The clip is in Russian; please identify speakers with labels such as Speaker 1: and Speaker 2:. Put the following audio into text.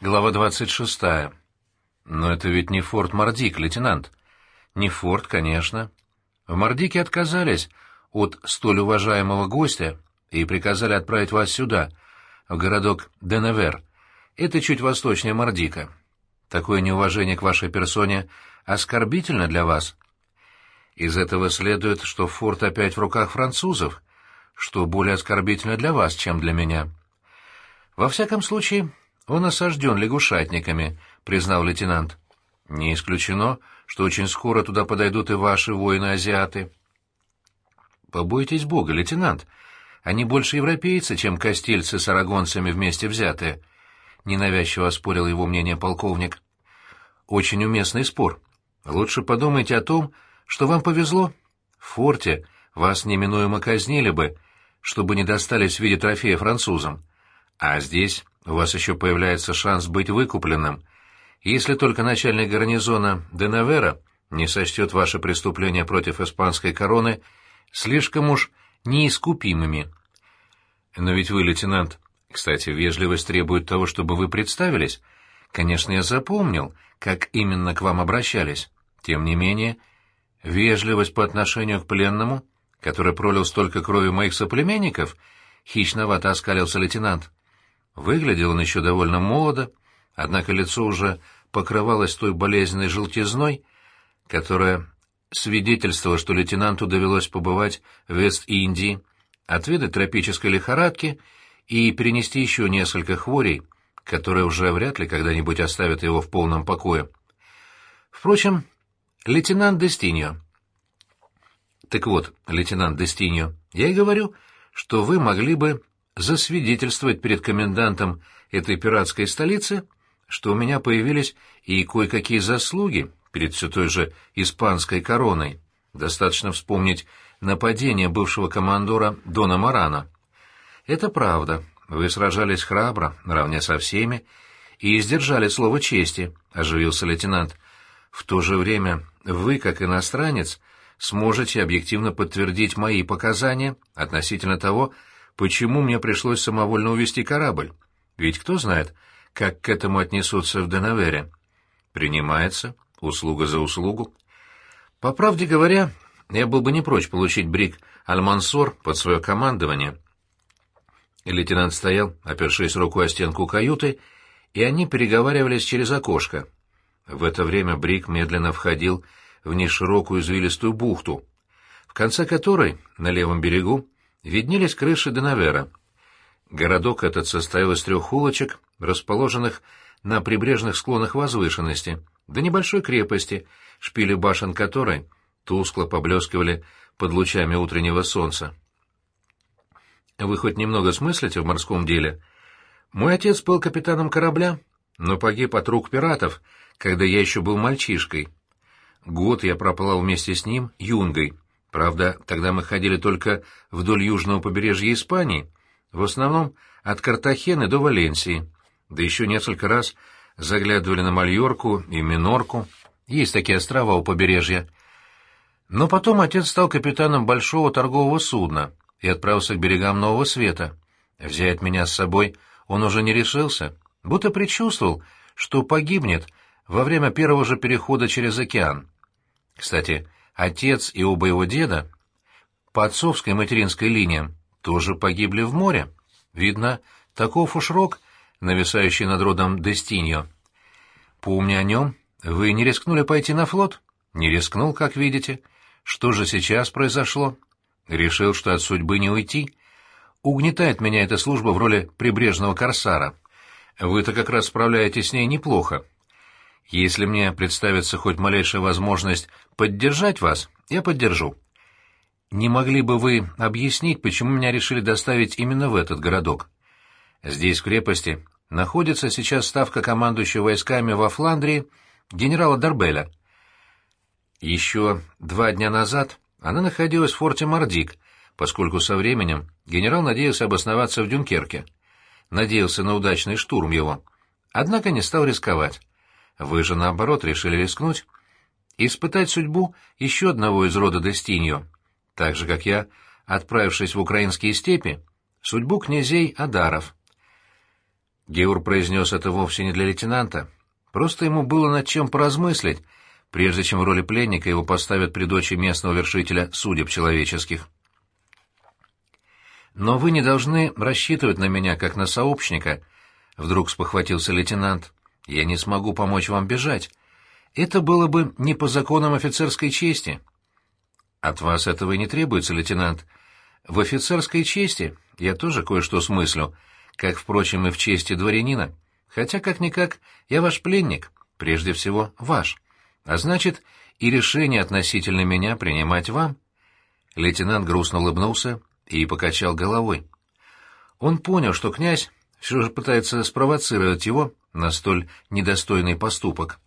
Speaker 1: Глава 26. Но это ведь не форт Мордик, лейтенант. Не форт, конечно. В Мордике отказались от столь уважаемого гостя и приказали отправить вас сюда, в городок Деневер. Это чуть восточнее Мордика. Такое неуважение к вашей персоне оскорбительно для вас. Из этого следует, что форт опять в руках французов, что более оскорбительно для вас, чем для меня. Во всяком случае, «Он осажден лягушатниками», — признал лейтенант. «Не исключено, что очень скоро туда подойдут и ваши воины-азиаты». «Побойтесь Бога, лейтенант. Они больше европейцы, чем костильцы с арагонцами вместе взятые», — ненавязчиво оспорил его мнение полковник. «Очень уместный спор. Лучше подумайте о том, что вам повезло. В форте вас неминуемо казнили бы, чтобы не достались в виде трофея французам. А здесь у вас еще появляется шанс быть выкупленным, если только начальник гарнизона Денавера не сочтет ваши преступления против испанской короны слишком уж неискупимыми. Но ведь вы, лейтенант, кстати, вежливость требует того, чтобы вы представились. Конечно, я запомнил, как именно к вам обращались. Тем не менее, вежливость по отношению к пленному, который пролил столько крови моих соплеменников, хищновато оскалился лейтенант. Выглядел он еще довольно молодо, однако лицо уже покрывалось той болезненной желтизной, которая свидетельствовала, что лейтенанту довелось побывать в Вест-Индии, отведать тропической лихорадки и перенести еще несколько хворей, которые уже вряд ли когда-нибудь оставят его в полном покое. Впрочем, лейтенант Дестиньо. Так вот, лейтенант Дестиньо, я и говорю, что вы могли бы засвидетельствовать перед комендантом этой пиратской столицы, что у меня появились и кое-какие заслуги перед все той же испанской короной. Достаточно вспомнить нападение бывшего командора Дона Марана. Это правда. Вы сражались храбро, наравне со всеми, и сдержали слово чести, — оживился лейтенант. В то же время вы, как иностранец, сможете объективно подтвердить мои показания относительно того, почему мне пришлось самовольно увести корабль. Ведь кто знает, как к этому отнесутся в Денавере. Принимается, услуга за услугу. По правде говоря, я был бы не прочь получить брик Альмансор под свое командование. Лейтенант стоял, опершись рукой о стенку каюты, и они переговаривались через окошко. В это время брик медленно входил в неширокую извилистую бухту, в конце которой, на левом берегу, виднелись крыши Денавера. Городок этот состоял из трех улочек, расположенных на прибрежных склонах возвышенности, до небольшой крепости, шпили башен которой тускло поблескивали под лучами утреннего солнца. «Вы хоть немного смыслите в морском деле? Мой отец был капитаном корабля, но погиб от рук пиратов, когда я еще был мальчишкой. Год я проплыл вместе с ним юнгой». Правда, тогда мы ходили только вдоль южного побережья Испании, в основном от Картахены до Валенсии, да еще несколько раз заглядывали на Мальорку и Минорку, есть такие острова у побережья. Но потом отец стал капитаном большого торгового судна и отправился к берегам Нового Света. Взять меня с собой он уже не решился, будто предчувствовал, что погибнет во время первого же перехода через океан. Кстати, Отец и оба его деда по отцовской и материнской линиям тоже погибли в море. Видно, таков уж рок, нависающий над родом Дестиньо. Помня о нем, вы не рискнули пойти на флот? Не рискнул, как видите. Что же сейчас произошло? Решил, что от судьбы не уйти. Угнетает меня эта служба в роли прибрежного корсара. Вы-то как раз справляетесь с ней неплохо. Если мне представится хоть малейшая возможность поддержать вас, я поддержу. Не могли бы вы объяснить, почему меня решили доставить именно в этот городок? Здесь, в крепости, находится сейчас ставка командующего войсками во Фландрии генерала Дарбеля. Еще два дня назад она находилась в форте Мардик, поскольку со временем генерал надеялся обосноваться в Дюнкерке. Надеялся на удачный штурм его. Однако не стал рисковать. Вы же, наоборот, решили рискнуть. Испытать судьбу еще одного из рода Дестиньо. Так же, как я, отправившись в украинские степи, судьбу князей Адаров. Геур произнес это вовсе не для лейтенанта. Просто ему было над чем поразмыслить, прежде чем в роли пленника его поставят при дочи местного вершителя судеб человеческих. «Но вы не должны рассчитывать на меня, как на сообщника», — вдруг спохватился лейтенант. «Я не смогу помочь вам бежать. Это было бы не по законам офицерской чести». «От вас этого и не требуется, лейтенант. В офицерской чести я тоже кое-что смыслю, как, впрочем, и в чести дворянина. Хотя, как-никак, я ваш пленник, прежде всего ваш. А значит, и решение относительно меня принимать вам». Лейтенант грустно улыбнулся и покачал головой. Он понял, что князь все же пытается спровоцировать его на столь недостойный поступок.